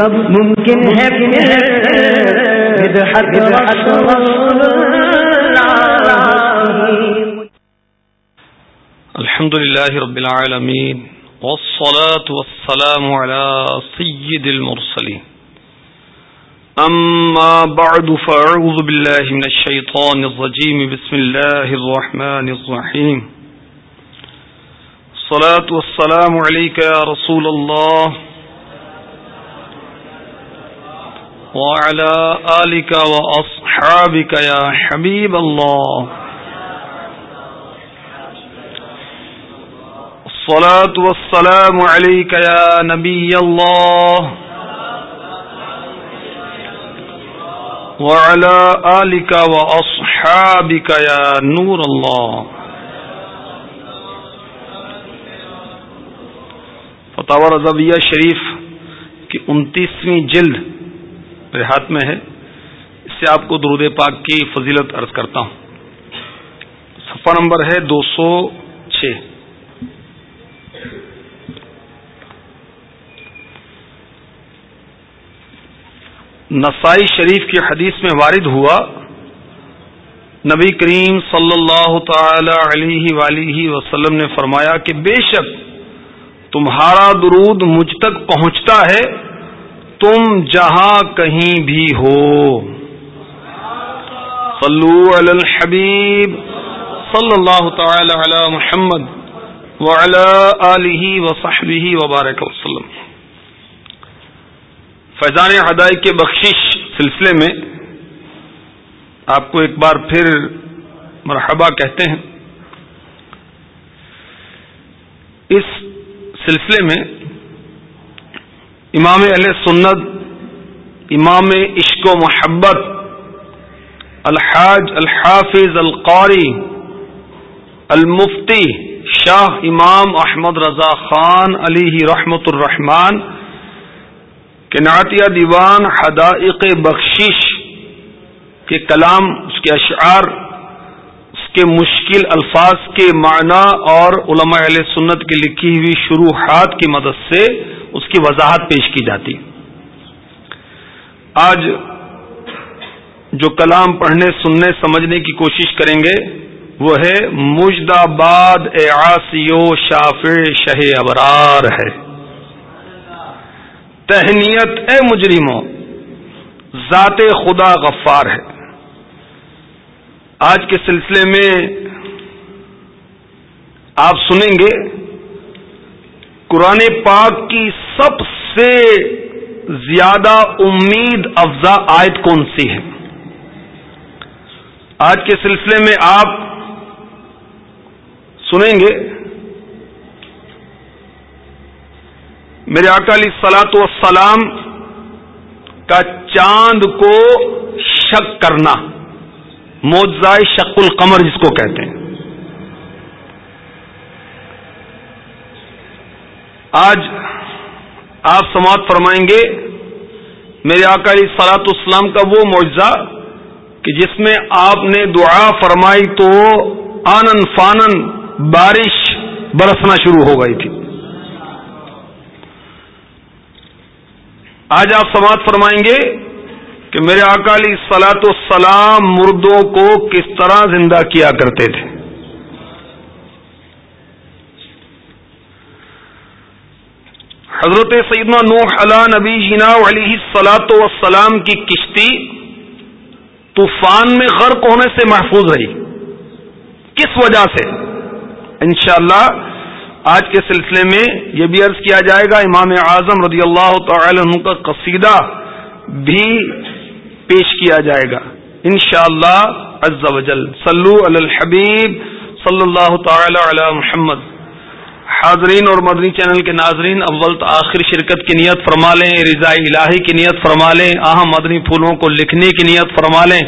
کب ممکن ہے الحمد لله رب العالمين والصلاة والسلام على سيد المرسلين أما بعد فأعوذ بالله من الشيطان الرجيم بسم الله الرحمن الرحيم الصلاة والسلام عليك يا رسول الله وعلى آلك وأصحابك يا حبيب الله. الصلاة والسلام عليك يا نبي الله. وعلى آلك وأصحابك يا نور الله. فتح رضویہ شریف کی انتیسویں جلد میرے ہاتھ میں ہے۔ اس سے آپ کو درود پاک کی فضیلت عرض کرتا ہوں۔ صفحہ نمبر ہے دو سو چھ۔ نسائی شریف کی حدیث میں وارد ہوا، نبی کریم صلی اللہ تعالی علیہ ولیہ وسلم نے فرمایا کہ بے شک تمہارا درود مجھ تک پہنچتا ہے۔ تم جہاں کہیں بھی ہو۔ صلو علی الحبیب صلی اللہ تعالی علی محمد وعلی آلہ وصحبہ وبارک وسلم۔ فیضان ہدائی کے بخشش سلسلے میں آپ کو ایک بار پھر مرحبا کہتے ہیں۔ اس سلسلے میں امام علیہ سنت، امام عشق و محبت، الحاج، الحافظ، القاری، المفتی شاہ امام احمد رضا خان علی رحمت الرحمان کہ نعتیہ دیوان، حدائق بخشش کے کلام، اس کے اشعار، اس کے مشکل الفاظ کے معنی اور علماء علیہ سنت کی لکھی ہوئی شروحات کی مدد سے اس کی وضاحت پیش کی جاتی۔ آج جو کلام پڑھنے، سننے، سمجھنے کی کوشش کریں گے، وہ ہے مجد آباد آسیو شاف شہ ابرار ہے۔ تہنیت اے مجرموں، ذات خدا غفار ہے۔ آج کے سلسلے میں آپ سنیں گے قرآن پاک کی سب سے زیادہ امید افزا آیت کون سی ہے؟ آج کے سلسلے میں آپ سنیں گے، میرے اکالی سلاط والسلام کا چاند کو شک کرنا موزائے شک القمر جس کو کہتے ہیں۔ آج آپ سماعت فرمائیں گے، میرے اکالی سلاط اسلام کا وہ معجزہ کہ جس میں آپ نے دعا فرمائی تو آنن فانن بارش برسنا شروع ہو گئی تھی۔ آج آپ سماعت فرمائیں گے کہ میرے اکالی سلاط السلام مردوں کو کس طرح زندہ کیا کرتے تھے۔ حضرت سیدنا نوح علا نبی جینا علیہ سلاط وسلام کی کشتی طوفان میں غرق ہونے سے محفوظ رہی۔ کس وجہ سے؟ انشاءاللہ اللہ آج کے سلسلے میں یہ بھی عرض کیا جائے گا، امام اعظم رضی اللہ تعالی عنہ کا قصیدہ بھی پیش کیا جائے گا۔ انشاءاللہ شاء اللہ صلو علی الحبیب صلی اللہ تعالی علی محمد۔ حاضرین اور مدنی چینل کے ناظرین، اول آخر شرکت کی نیت فرما لیں رضاء الہی کی نیت فرما لیں اہم مدنی پھولوں کو لکھنے کی نیت فرما لیں۔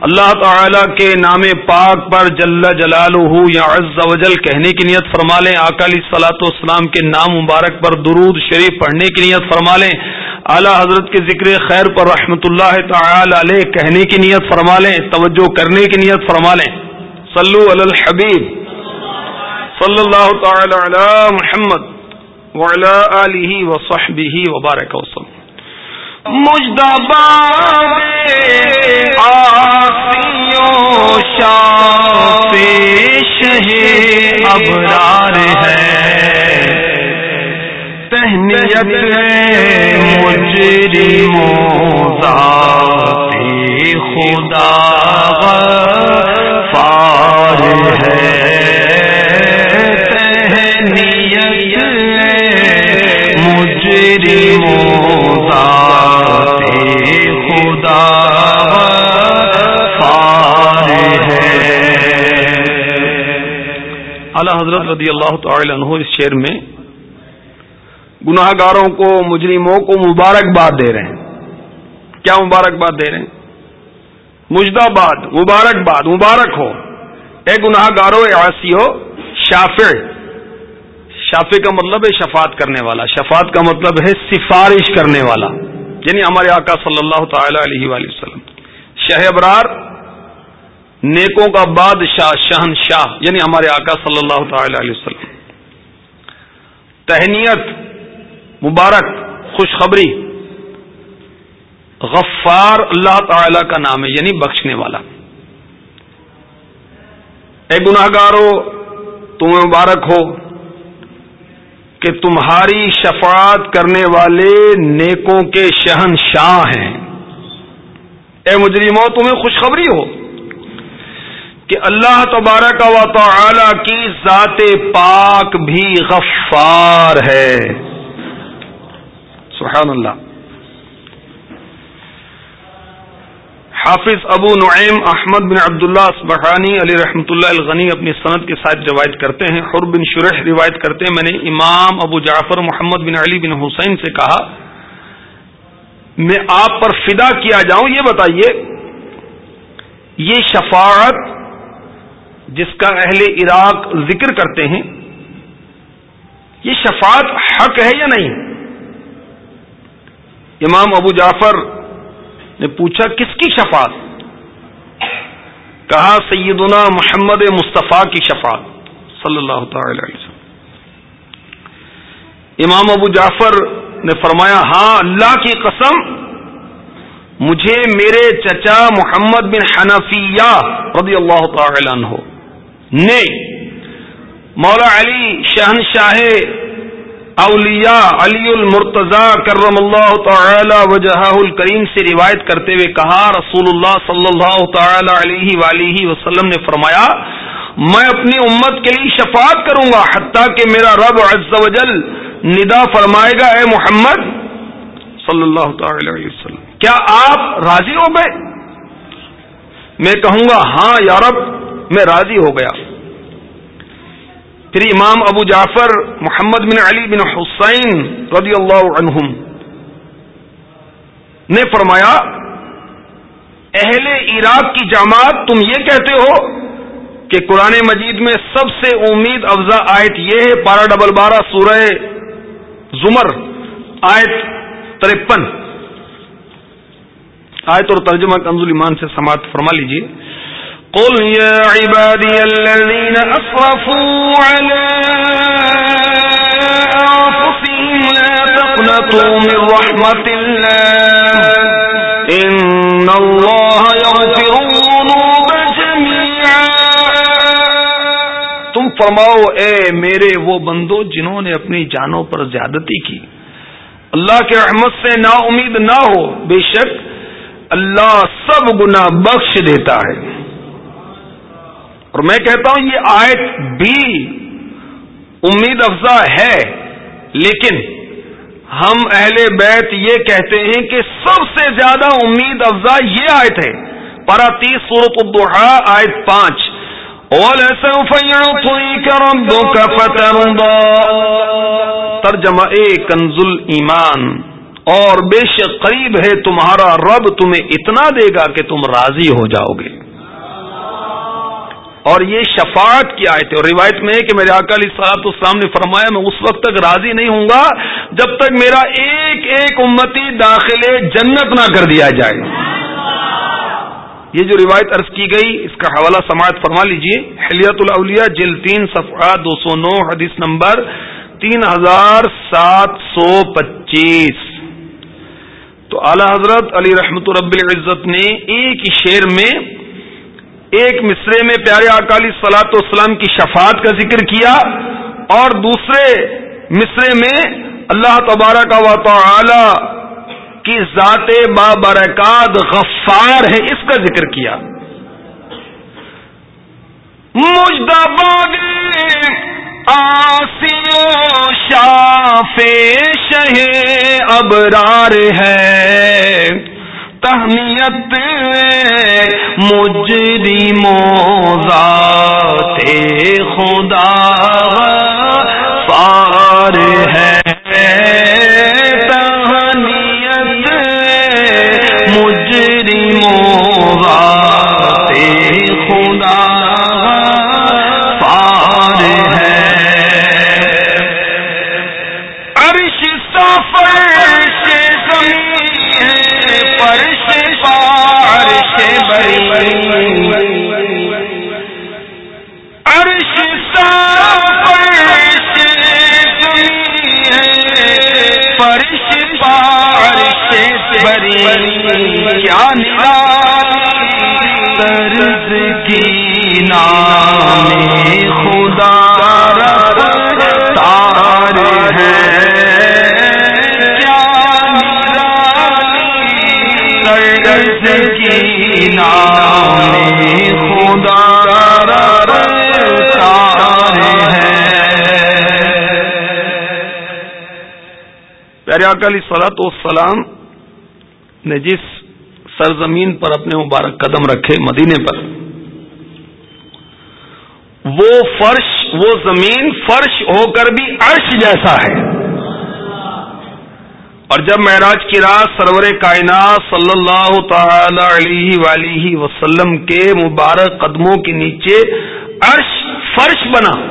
اللہ تعالی کے نام پاک پر جل جلال یا عز و جل کہنے کی نیت فرما لیں۔ اکالی سلاۃ والسلام کے نام مبارک پر درود شریف پڑھنے کی نیت فرما لیں۔ اعلی حضرت کے ذکر خیر پر رحمت اللہ تعالی علیہ کہنے کی نیت فرما لیں۔ توجہ کرنے کی نیت فرما لیں۔ صلو علی الحبیب۔ صلی اللہ تعالی علی محمد وعلی آلہ وصحبہ وبارک وسلم. مجدبا آسیوں شاہ شہ ابرار ہے تہنیت مجری ذات خدا حضرت رضی اللہ تعالی عنہ اس شعر میں گناہ گاروں کو، مجرموں کو مبارکباد دے رہے ہیں۔ کیا مبارکباد دے رہے ہیں؟ مجداباد مبارکباد، مبارک ہو۔ اے گناہ گارو ایسی ہو، شافع۔ شافع کا مطلب ہے شفات کرنے والا۔ شفات کا مطلب ہے سفارش کرنے والا۔ یعنی ہمارے آقا صلی اللہ تعالی علیہ وآلہ وسلم۔ شہ ابرار نیکوں کا بادشاہ شہن شاہ یعنی ہمارے آقا صلی اللہ تعالی علیہ وسلم۔ تہنیت، مبارک، خوشخبری۔ غفار اللہ تعالی کا نام ہے یعنی بخشنے والا۔ اے گناہ گارو تمہیں مبارک ہو کہ تمہاری شفاعت کرنے والے نیکوں کے شہن شاہ ہیں۔ اے مجرموں، تمہیں خوشخبری ہو کہ اللہ تبارک و تعالی کی ذات پاک بھی غفار ہے۔ سبحان اللہ حافظ ابو نعیم احمد بن عبداللہ اسبحانی علی رحمۃ اللہ الغنی اپنی صنعت کے ساتھ روایت کرتے ہیں۔ حر بن شرح روایت کرتے ہیں۔ میں نے امام ابو جعفر محمد بن علی بن حسین سے کہا، میں آپ پر فدا کیا جاؤں، یہ بتائیے، یہ شفاعت جس کا اہل عراق ذکر کرتے ہیں، یہ شفاعت حق ہے یا نہیں؟ امام ابو جعفر نے پوچھا، کس کی شفاعت؟ کہا، سیدنا محمد مصطفیٰ کی شفاعت، صلی اللہ تعالی علیہ وسلم۔ امام ابو جعفر نے فرمایا ہاں اللہ کی قسم، مجھے میرے چچا محمد بن حنفیہ رضی اللہ تعالی عنہ نے مولا علی شہنشاہ اولیاء علی المرتضی کرم اللہ تعالی وجہ الکریم سے روایت کرتے ہوئے کہا رسول اللہ صلی اللہ تعالی علیہ ولیہ وسلم نے فرمایا، میں اپنی امت کے لیے شفاعت کروں گا، حتیٰ کہ میرا رب عز و جل ندا فرمائے گا، اے محمد صلی اللہ تعالی علیہ وسلم، کیا آپ راضی ہو گئے؟ میں کہوں گا ہاں یارب میں راضی ہو گیا۔ پھر امام ابو جعفر محمد بن علی بن حسین رضی اللہ عنہم نے فرمایا، اہل عراق کی جماعت تم یہ کہتے ہو کہ قرآن مجید میں سب سے امید افزا آیت یہ ہے بارہ ڈبل بارہ سورہ زمر، آیت ترپن۔ آیت اور ترجمہ کنزول ایمان سے سماعت فرما لیجیے قل يا عبادي الذين أصرفوا على أنفسهم لا تقنطوا من رحمة الله. إن الله يغفر الظنوب جميعا. تم فرماؤ، اے میرے وہ بندو جنہوں نے اپنی جانوں پر زیادتی کی۔ اللہ کے رحمت سے نا امید نہ ہو، بے شک اللہ سب گنا بخش دیتا ہے۔ اور میں کہتا ہوں یہ آیت بھی امید افزا ہے، لیکن ہم اہل بیت یہ کہتے ہیں کہ سب سے زیادہ امید افزا یہ آیت ہے۔ پارا تیس سورت الدحا آیت پانچ۔ ترجمہ اے کنزل ایمان اور بے شک قریب ہے تمہارا رب، تمہیں اتنا دے گا کہ تم راضی ہو جاؤ گے۔ اور یہ شفاعت کی آیت ہے اور روایت میں ہے کہ میرے اکالی صاحب اسلام نے فرمایا میں اس وقت تک راضی نہیں ہوں گا جب تک میرا ایک ایک امتی داخل جنت نہ کر دیا جائے۔ یہ جو روایت عرض کی گئی، اس کا حوالہ سماعت فرما لیجیے حلیت الاولیاء جل تین صفحہ دو سو نو، حدیث نمبر تین ہزار سات سو پچیس۔ تو اعلی حضرت علی رحمت رب العزت نے ایک ہی شعر میں ایک مصرے میں پیارے اکالی سلاط اسلام کی شفاعت کا ذکر کیا اور دوسرے مصرے میں اللہ تبارہ کا و تعالی کی ذات بابرکات غفار ہے اس کا ذکر کیا۔ مجدہ باغ آسیو شاف شہ ابرار ہے۔ تہنیت مجری موزات خدا علی سلاط والسلام نے جس سرزمین پر اپنے مبارک قدم رکھے مدینے پر۔ وہ فرش، وہ زمین فرش ہو کر بھی عرش جیسا ہے۔ اور جب معراج کی رات سرور کائنات صلی اللہ تعالی علیہ ولیہ وسلم کے مبارک قدموں کے نیچے عرش، فرش بنا،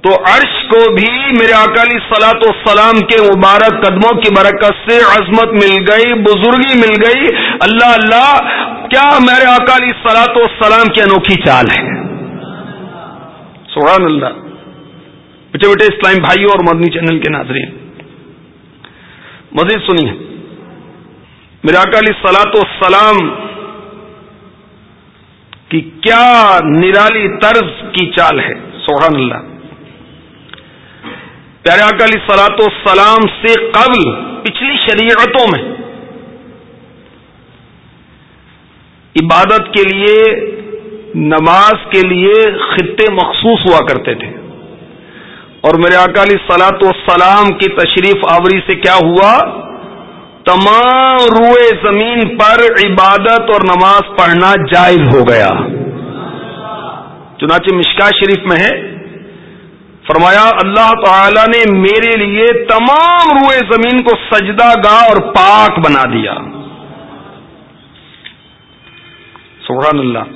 تو عرش کو بھی میرے اکالی سلاط و سلام کے مبارک قدموں کی برکت سے عظمت مل گئی، بزرگی مل گئی۔ اللہ اللہ، کیا میرے اکالی سلاط و سلام کی انوکھی چال ہے؟ سبحان اللہ۔ بیٹے بیٹے، اسلام بھائیوں اور مدنی چینل کے ناظرین۔ مزید سنیے۔ میرے اکالی سلاط و سلام کی کیا نرالی طرز کی چال ہے؟ سبحان اللہ۔ پیارے اکالی سلاط و سلام سے قبل پچھلی شریعتوں میں عبادت کے لیے نماز کے لیے خطے مخصوص ہوا کرتے تھے۔ اور میرے اکالی سلاط و سلام کی تشریف آوری سے کیا ہوا؟ تمام روئے زمین پر عبادت اور نماز پڑھنا جائز ہو گیا۔ چنانچہ مشکا شریف میں ہے۔ فرمایا، اللہ تعالی نے میرے لیے تمام روئے زمین کو سجدہ گاہ اور پاک بنا دیا۔ سبحان اللہ۔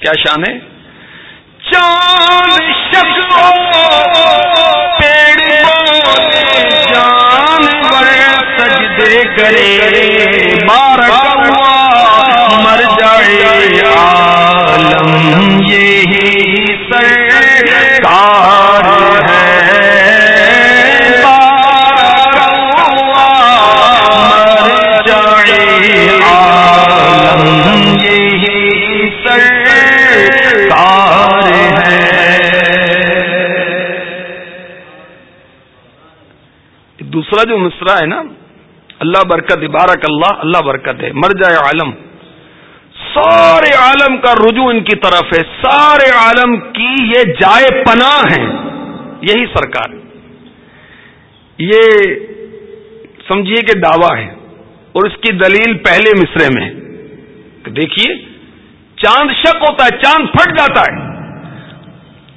کیا شان ہے؟ چاند شکو پیڑ جانور سجدے کرے دوسرا جو مصرا ہے نا، اللہ برکت بارک اللہ اللہ برکت ہے۔ مر جائے عالم۔ سارے عالم کا رجوع ان کی طرف ہے۔ سارے عالم کی یہ جائے پناہ ہیں۔ یہی سرکار۔ یہ سمجھیے کہ دعویٰ ہے۔ اور اس کی دلیل پہلے مصرے میں دیکھیے، چاند شک ہوتا ہے، چاند پھٹ جاتا ہے۔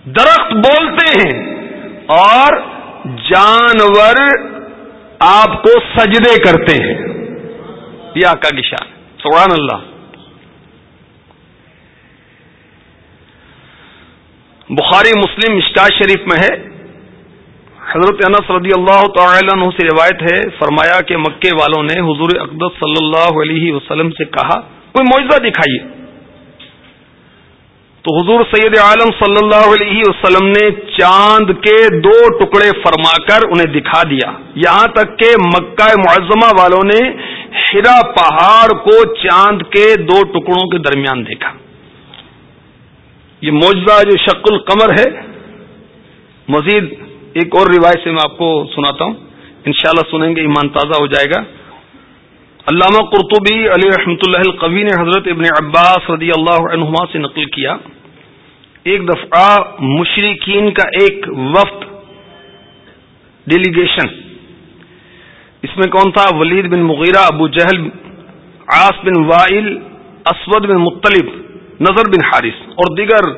درخت بولتے ہیں۔ اور جانور آپ کو سجدے کرتے ہیں۔ یہ آقا کی شان۔ سبحان اللہ۔ بخاری مسلم مشکا شریف میں ہے۔ حضرت انس رضی اللہ تعالی عنہ سے روایت ہے۔ فرمایا کہ مکے والوں نے حضور اقدس صلی اللہ علیہ وسلم سے کہا، کوئی معجزہ دکھائیے۔ تو حضور سید عالم صلی اللہ علیہ وسلم نے چاند کے دو ٹکڑے فرما کر انہیں دکھا دیا۔ یہاں تک کہ مکہ معظمہ والوں نے ہرا پہاڑ کو چاند کے دو ٹکڑوں کے درمیان دیکھا۔ یہ معجزہ جو شک القمر ہے۔ مزید ایک اور روایت سے میں آپ کو سناتا ہوں۔ انشاءاللہ سنیں گے، ایمان تازہ ہو جائے گا۔ علامہ قرطبی علی رحمۃ اللہ القوی نے حضرت ابن عباس رضی اللہ عنہما سے نقل کیا، ایک دفعہ مشرقین کا ایک وفد ڈیلیگیشن اس میں کون تھا؟ ولید بن مغیرہ، ابو جہل آس بن وائل، اسود بن مطلب نظر بن حارث اور دیگر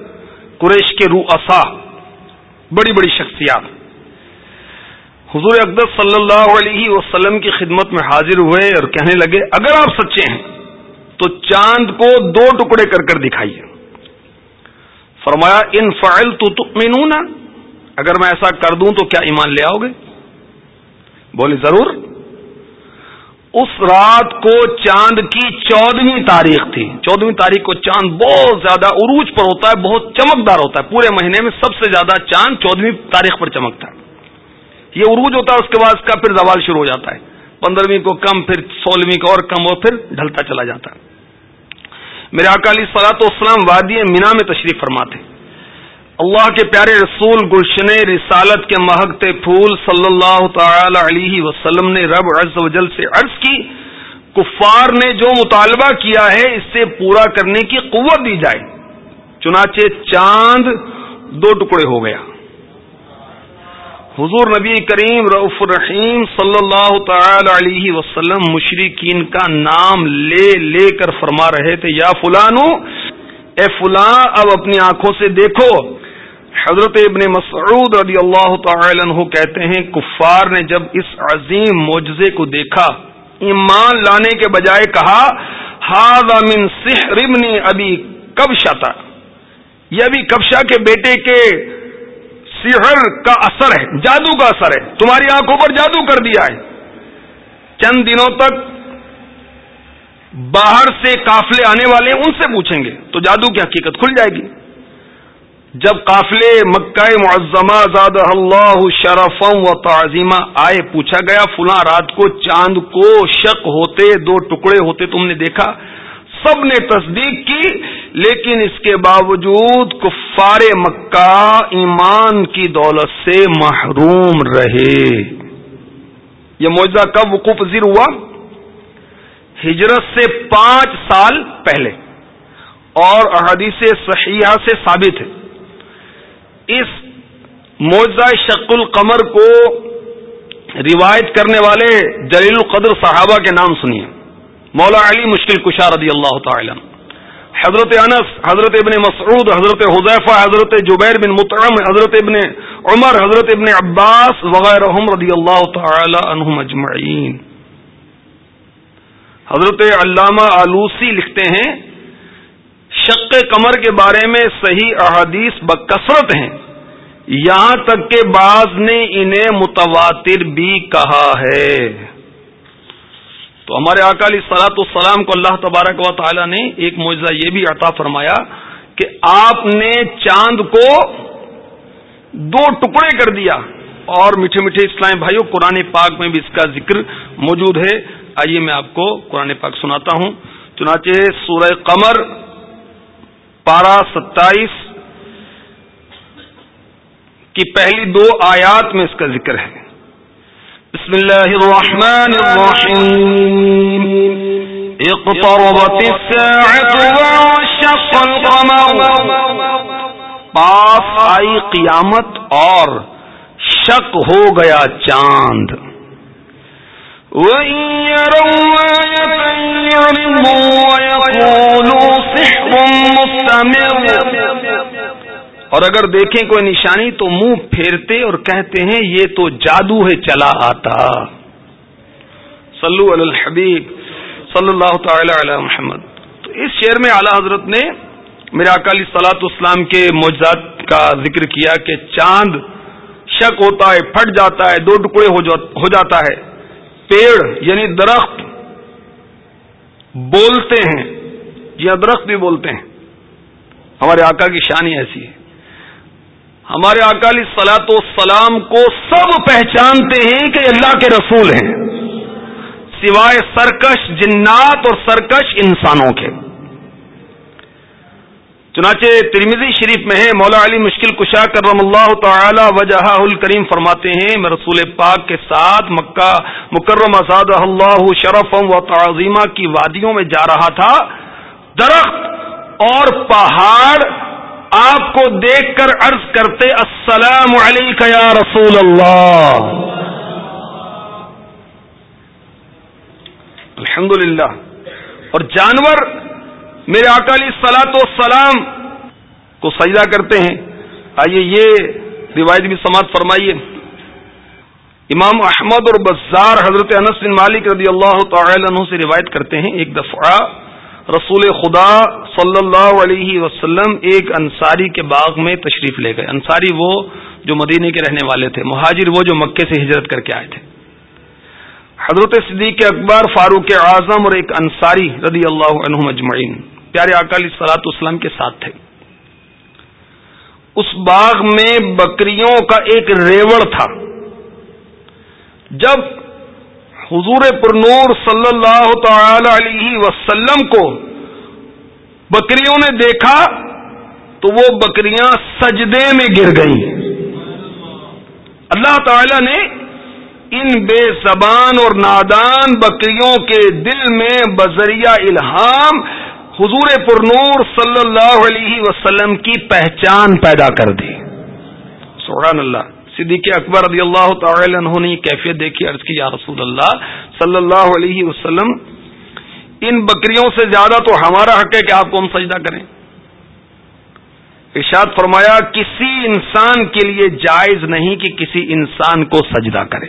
قریش کے رو اصا بڑی بڑی شخصیات۔ حضور اقدس صلی اللہ علیہ وسلم کی خدمت میں حاضر ہوئے اور کہنے لگے، اگر آپ سچے ہیں، تو چاند کو دو ٹکڑے کر کر دکھائیے۔ فرمایا، ان فائل تو اگر میں ایسا کر دوں تو کیا ایمان لے آؤ گے؟ بولے، ضرور۔ اس رات کو چاند کی چودہویں تاریخ تھی۔ چودہویں تاریخ کو چاند بہت زیادہ عروج پر ہوتا ہے، بہت چمکدار ہوتا ہے۔ پورے مہینے میں سب سے زیادہ چاند چودہویں تاریخ پر چمکتا ہے۔ یہ عروج ہوتا ہے، اس کے بعد اس کا پھر زوال شروع ہو جاتا ہے۔ پندرہویں کو کم، پھر سولہویں کو اور کم، اور پھر ڈھلتا چلا جاتا ہے۔ میرے اکالی سلاط اسلام وادی مینا میں تشریف فرماتے اللہ کے پیارے رسول، گلشن رسالت کے مہکتے پھول صلی اللہ تعالی علیہ وسلم نے رب عز و جل سے عرض کی، کفار نے جو مطالبہ کیا ہے، اس سے پورا کرنے کی قوت دی جائے۔ چنانچہ چاند دو ٹکڑے ہو گیا۔ حضور نبی کریم رعف الرحیم صلی اللہ تعالی علیہ وسلم مشرقین کا نام لے لے کر فرما رہے تھے، یا فلانو، اے فلاں، اب اپنی آنکھوں سے دیکھو۔ حضرت ابن مسعود رضی اللہ تعالی عنہ کہتے ہیں، کفار نے جب اس عظیم معجزے کو دیکھا، ایمان لانے کے بجائے کہا ہاد امن سحر ابن ابھی کبشا تھا یہ ابھی کبشا کے بیٹے کے سحر کا اثر ہے، جادو کا اثر ہے۔ تمہاری آنکھوں پر جادو کر دیا ہے۔ چند دنوں تک باہر سے کافلے آنے والے ان سے پوچھیں گے، تو جادو کی حقیقت کھل جائے گی۔ جب قافلے مکہ معظمہ زاد اللہ شرفم و تعظیمہ آئے، پوچھا گیا، فلاں رات کو چاند کو شک ہوتے، دو ٹکڑے ہوتے تم نے دیکھا؟ سب نے تصدیق کی، لیکن اس کے باوجود کفار مکہ ایمان کی دولت سے محروم رہے۔ یہ معجزہ کب وقوع پذیر ہوا؟ ہجرت سے پانچ سال پہلے۔ اور احادیث صحیحہ سے ثابت ہے۔ اس موضاء شق القمر کو روایت کرنے والے جلیل القدر صحابہ کے نام سنیے۔ مولا علی مشکل کشا رضی اللہ تعالی حضرت انس، حضرت ابن مسعود، حضرت حضیفہ حضرت جبیر بن مطعم، حضرت ابن عمر، حضرت ابن عباس وغیرہ رضی اللہ تعالی عنہم اجمعین۔ حضرت علامہ آلوسی لکھتے ہیں، شق کمر کے بارے میں صحیح احادیث بکثرت ہیں۔ یہاں تک کہ بعض نے انہیں متواتر بھی کہا ہے۔ تو ہمارے اکالی سلاط السلام کو اللہ تبارک و تعالی نے ایک معجزہ یہ بھی عطا فرمایا کہ آپ نے چاند کو دو ٹکڑے کر دیا اور میٹھے میٹھے اسلام بھائیوں، قرآن پاک میں بھی اس کا ذکر موجود ہے۔ آئیے میں آپ کو قرآن پاک سناتا ہوں۔ چنانچہ سورہ قمر، پارہ ستائیس کی پہلی دو آیات میں اس کا ذکر ہے۔ بسم اللہ الرحمن الرحیم اقتربت وانشق القمر. پاس آئی قیامت اور شک ہو گیا چاند. اور اگر دیکھیں کوئی نشانی تو منہ پھیرتے اور کہتے ہیں، یہ تو جادو ہے، چلا آتا۔ صلو علی الحبیب، صلی اللہ تعالی علی محمد۔ تو اس شعر میں اعلی حضرت نے میرے اکالی سلاط اسلام کے معجزات کا ذکر کیا کہ چاند شک ہوتا ہے، پھٹ جاتا ہے، دو ٹکڑے ہو جاتا ہے۔ پیڑ یعنی درخت بولتے ہیں، یا درخت بھی بولتے ہیں۔ ہمارے آقا کی شانی ایسی ہے۔ ہمارے اکالی سلاط و سلام کو سب پہچانتے ہیں کہ اللہ کے رسول ہیں۔ سوائے سرکش جنات اور سرکش انسانوں کے۔ چنانچہ ترمیزی شریف میں ہے، مولا علی مشکل کشا کرم اللہ تعالی وجہ الکریم فرماتے ہیں، میں رسول پاک کے ساتھ مکہ مکرم اساد اللہ شرف و تعظیمہ کی وادیوں میں جا رہا تھا۔ درخت اور پہاڑ آپ کو دیکھ کر عرض کرتے السلام علیکم یا رسول اللہ۔ الحمد اور جانور میرے اکالی سلاط و سلام کو سجدہ کرتے ہیں۔ آئیے یہ روایت بھی سماعت فرمائیے۔ امام احمد اور بزار حضرت انس بن مالک رضی اللہ تعالی عنہ سے روایت کرتے ہیں۔ ایک دفعہ رسول خدا صلی اللہ علیہ وسلم ایک انصاری کے باغ میں تشریف لے گئے۔ انصاری وہ جو مدینے کے رہنے والے تھے، مہاجر وہ جو مکے سے ہجرت کر کے آئے تھے۔ حضرت صدیق اکبر، فاروق اعظم اور ایک انصاری رضی اللہ عنہ مجمعین پیارے اکالی سلاط اسلام کے ساتھ تھے۔ اس باغ میں بکریوں کا ایک ریوڑ تھا۔ جب حضور پر نور صلی اللہ تعالی علیہ وسلم کو بکریوں نے دیکھا تو وہ بکریاں سجدے میں گر گئیں۔ اللہ تعالی نے ان بے زبان اور نادان بکریوں کے دل میں بذریعہ الہام حضور پر نور صلی اللہ علیہ وسلم کی پہچان پیدا کر دی۔ سبحان اللہ۔ صدیق اکبر رضی اللہ تعالی عنہ نے کیفیت دیکھی، عرض کی، یا رسول اللہ صلی اللہ علیہ وسلم، ان بکریوں سے زیادہ تو ہمارا حق ہے کہ آپ کو ہم سجدہ کریں۔ ارشاد فرمایا، کسی انسان کے لیے جائز نہیں کہ کسی انسان کو سجدہ کرے۔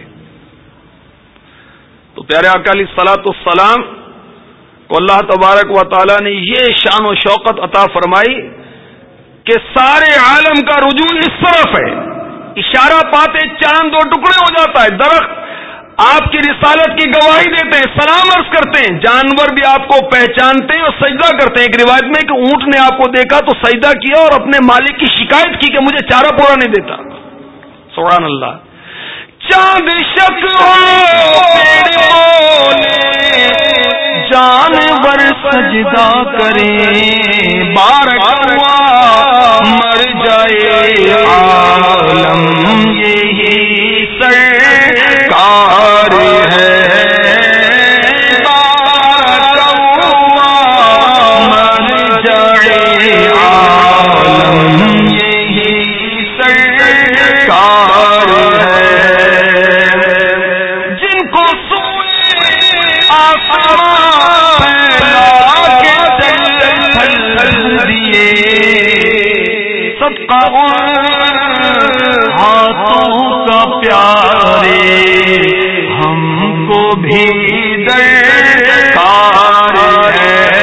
تو پیارے اکالی سلاۃ السلام کو اللہ تبارک و تعالی نے یہ شان و شوقت عطا فرمائی کہ سارے عالم کا رجوع اس طرف ہے۔ اشارہ پاتے چاند دو ٹکڑے ہو جاتا ہے، درخت۔ آپ کی رسالت کی گواہی دیتے ہیں، سلام عرض کرتے ہیں۔ جانور بھی آپ کو پہچانتے ہیں اور سجدہ کرتے ہیں۔ ایک روایت میں کہ اونٹ نے آپ کو دیکھا تو سجدہ کیا اور اپنے مالک کی شکایت کی کہ مجھے چارہ پورا نہیں دیتا۔ سبحان اللہ۔ چاند شک جانور سجدہ کریں بارک مر جائے عالم یہی سرکار ہے۔ ہاتھوں کا پیارے ہم کو بھی درکار ہے۔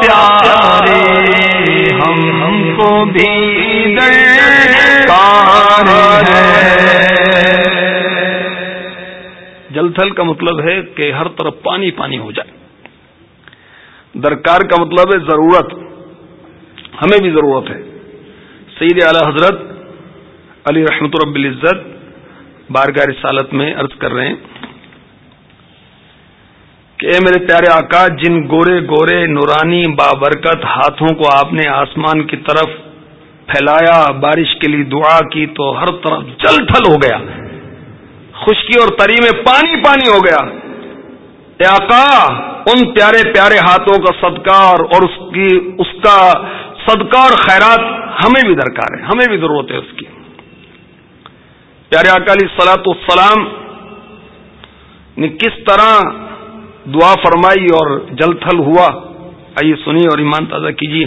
پیارے ہم کو بھی درکار ہے۔ جلتھل کا مطلب ہے کہ ہر طرف پانی پانی ہو جائے۔ درکار کا مطلب ہے ضرورت۔ ہمیں بھی ضرورت ہے۔ سعید اعلی حضرت علی رحمت رب العزت بارگاہ رسالت میں عرض کر رہے ہیں کہ اے میرے پیارے آقا، جن گورے گورے نورانی بابرکت ہاتھوں کو آپ نے آسمان کی طرف پھیلایا، بارش کے لیے دعا کی تو ہر طرف جل تھل ہو گیا۔ خشکی اور تری میں پانی پانی ہو گیا۔ اے آقا، ان پیارے پیارے ہاتھوں کا صدقہ اور اور اس کی اس کا صدقہ اور خیرات ہمیں بھی درکار ہے، ہمیں بھی ضرورت ہے اس کی۔ پیارے اکالی سلاط السلام نے کس طرح دعا فرمائی اور جل تھل ہوا؟ آئیے سنیے اور ایمان تازہ کیجیے۔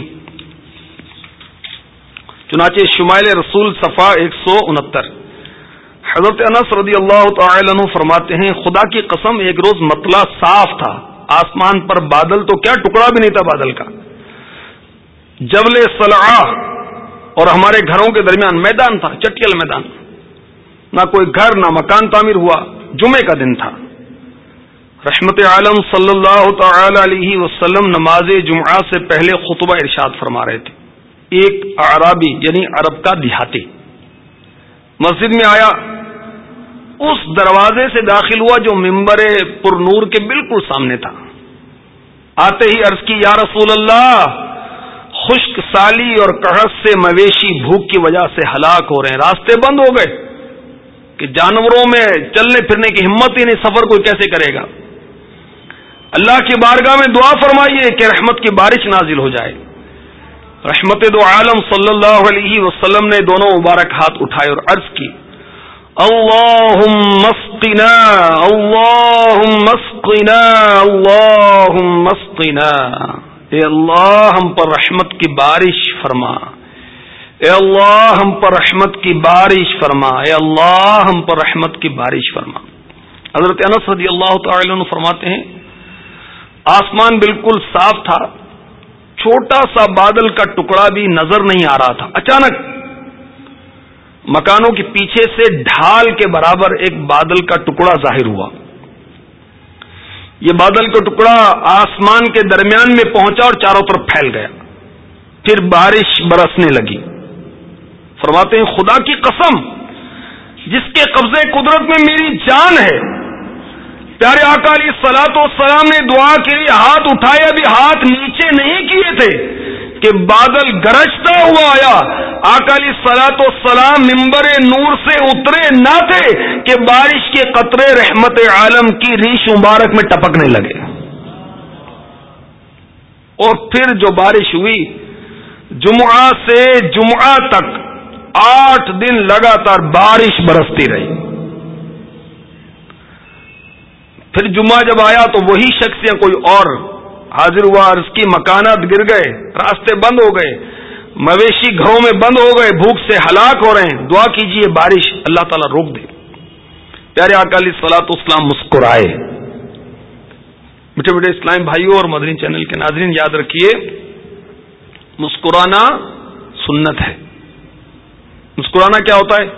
چنانچہ شمائل رسول صفا ایک سو انہتر۔ حضرت انس رضی اللہ تعالی عنہ فرماتے ہیں، خدا کی قسم، ایک روز مطلع صاف تھا، آسمان پر بادل تو کیا ٹکڑا بھی نہیں تھا بادل کا۔ جبل صلاح اور ہمارے گھروں کے درمیان میدان تھا، چٹیل میدان۔ نہ کوئی گھر، نہ مکان تعمیر ہوا جمعے کا دن تھا۔ رحمت عالم صلی اللہ تعالی علیہ وسلم نماز جمعہ سے پہلے خطبہ ارشاد فرما رہے تھے۔ ایک عرابی یعنی عرب کا دیہاتی۔ مسجد میں آیا، اس دروازے سے داخل ہوا جو ممبر پر نور کے بالکل سامنے تھا۔ آتے ہی عرض کی، یا رسول اللہ خشک سالی اور کڑس سے مویشی بھوک کی وجہ سے ہلاک ہو رہے ہیں۔ راستے بند ہو گئے کہ جانوروں میں چلنے پھرنے کی ہمت ہی نہیں، سفر کوئی کیسے کرے گا؟ اللہ کی بارگاہ میں دعا فرمائیے کہ رحمت کی بارش نازل ہو جائے۔ رحمت دو عالم صلی اللہ علیہ وسلم نے دونوں مبارک ہاتھ اٹھائے اور عرض کی۔ اللہ اللہ اللہ اے اللہ، ہم پر رحمت کی بارش فرما۔ اے اللہ، ہم پر رحمت کی بارش فرما۔ اے اللہ، ہم پر رحمت کی بارش فرما۔ حضرت انس رضی اللہ تعالی عنہ فرماتے ہیں، آسمان بالکل صاف تھا، چھوٹا سا بادل کا ٹکڑا بھی نظر نہیں آ رہا تھا۔ اچانک مکانوں کے پیچھے سے ڈھال کے برابر ایک بادل کا ٹکڑا ظاہر ہوا۔ یہ بادل کا ٹکڑا آسمان کے درمیان میں پہنچا اور چاروں طرف پھیل گیا۔ پھر بارش برسنے لگی۔ فرماتے ہیں، خدا کی قسم، جس کے قبضے قدرت میں میری جان ہے۔ پیارے علی سلاط و سلام نے دعا کے لیے ہاتھ اٹھائے، ابھی ہاتھ نیچے نہیں کیے تھے۔ کہ بادل گرجتا ہوا آیا۔ اکالی سلاط و سلام ممبر نور سے اترے نہ تھے کہ بارش کے قطرے رحمت عالم کی ریش مبارک میں ٹپکنے لگے۔ اور پھر جو بارش ہوئی، جمعہ سے جمعہ تک آٹھ دن لگاتار بارش برستی رہی۔ پھر جمعہ جب آیا تو وہی شخص یا کوئی اور حاضر ہوا اور اس کی مکانات گر گئے، راستے بند ہو گئے، مویشی گھروں میں بند ہو گئے، بھوک سے ہلاک ہو رہے ہیں۔ دعا کیجیے بارش اللہ تعالیٰ روک دے۔ پیارے اکالی سلاط اسلام مسکرائے۔ میٹھے میٹھے اسلام بھائیوں اور مدنی چینل کے ناظرین، یاد رکھیے، مسکرانا سنت ہے۔ مسکرانا کیا ہوتا ہے؟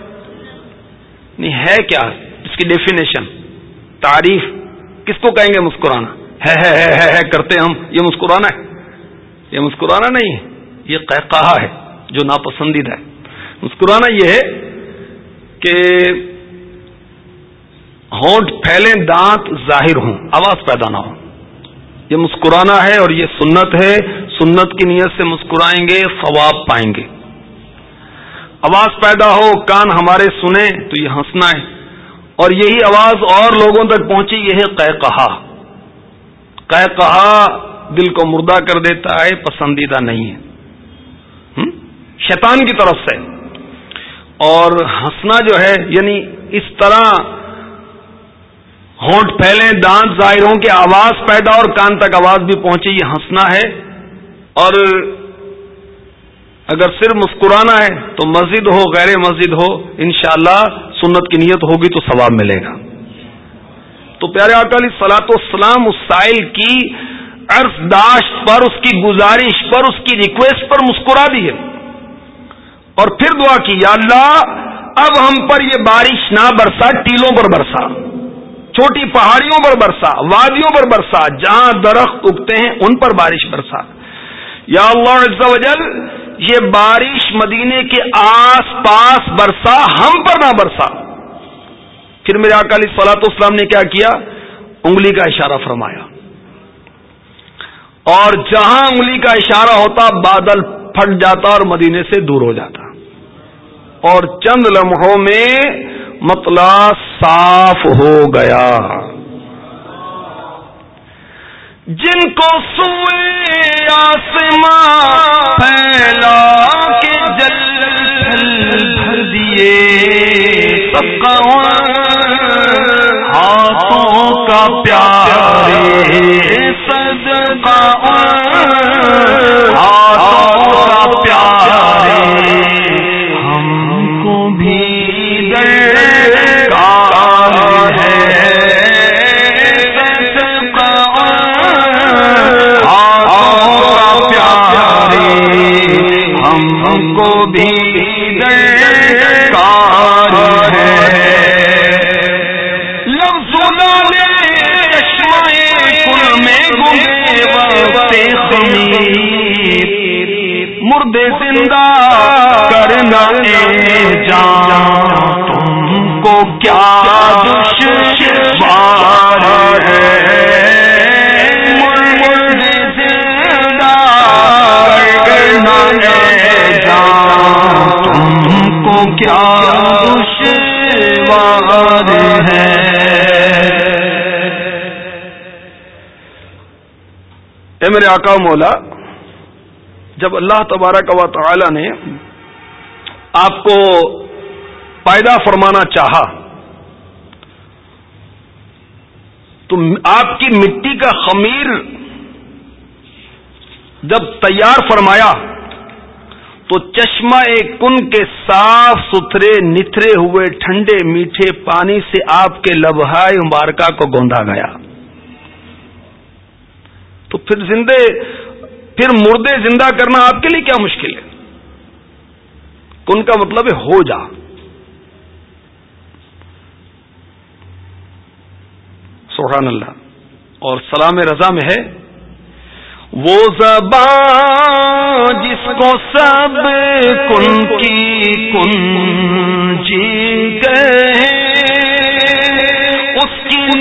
نہیں، ہے کیا؟ اس کی ڈیفینیشن تعریف۔ کس کو کہیں گے مسکرانا؟ ہے ہے ہے ہے, کرتے ہم یہ مسکرانا ہے۔ یہ مسکرانا نہیں ہے یہ کہا ہے جو ناپسندیدہ ہے۔ مسکرانا یہ ہے کہ ہونٹ پھیلے دانت ظاہر ہوں آواز پیدا نہ ہو یہ مسکرانا ہے اور یہ سنت ہے۔ سنت کی نیت سے مسکرائیں گے ثواب پائیں گے۔ آواز پیدا ہو کان ہمارے سنیں تو یہ ہنسنا ہے۔ اور یہی آواز اور لوگوں تک پہنچی یہ ہے کہا کہ کہا دل کو مردہ کر دیتا ہے، پسندیدہ نہیں ہے۔ شیطان کی طرف سے۔ اور ہنسنا جو ہے یعنی اس طرح ہونٹ پھیلے دانت ظاہروں کے آواز پیدا اور کان تک آواز بھی پہنچی یہ ہنسنا ہے۔ اور اگر صرف مسکرانا ہے تو مسجد ہو، غیر مسجد ہو، انشاءاللہ سنت کی نیت ہوگی تو ثواب ملے گا۔ تو پیارے اکالی سلاط اسلام اس سائل کی عرض داشت پر، اس کی گزارش پر، اس کی ریکویسٹ پر مسکرا دی ہے۔ اور پھر دعا کی، یا اللہ، اب ہم پر یہ بارش نہ برسا، ٹیلوں پر برسا، چھوٹی پہاڑیوں پر برسا، وادیوں پر برسا، جہاں درخت اگتے ہیں، ان پر بارش برسا۔ یا اللہ عز و جل، یہ بارش مدینے کے آس پاس برسا، ہم پر نہ برسا۔ پھر میرے اکالی سلاط اسلام نے کیا کیا؟ انگلی کا اشارہ فرمایا۔ اور جہاں انگلی کا اشارہ ہوتا، بادل پھٹ جاتا اور مدینے سے دور ہو جاتا۔ اور چند لمحوں میں مطلع صاف ہو گیا۔ جن کو سوئے آسمان پھیلا کے جل بھر دیے ہاتھوں کا پیارے صدقہ ہاتھوں کا پیارے ہم کو بھی ہم کو بھی مردے زندہ کرنا جان، تم کو کیا دشوار ہے؟ مردے زندہ کرنا جان، تم کو کیا دشوار ہے؟ اے میرے آقا مولا جب اللہ تبارک و تعالی نے آپ کو پیدا فرمانا چاہا، تو آپ کی مٹی کا خمیر جب تیار فرمایا، تو چشمہ کن کے صاف ستھرے، نتھرے ہوئے، ٹھنڈے، میٹھے پانی سے آپ کے لبہائے مبارکہ کو گوندا گیا۔ تو پھر زندے پھر مردے زندہ کرنا آپ کے لیے کیا مشکل ہے؟ کن کا مطلب ہے ہو جا۔ سبحان اللہ۔ اور سلام رضا میں ہے۔ وہ زبان جس کو سب کن کی کن جی گئے، اس کی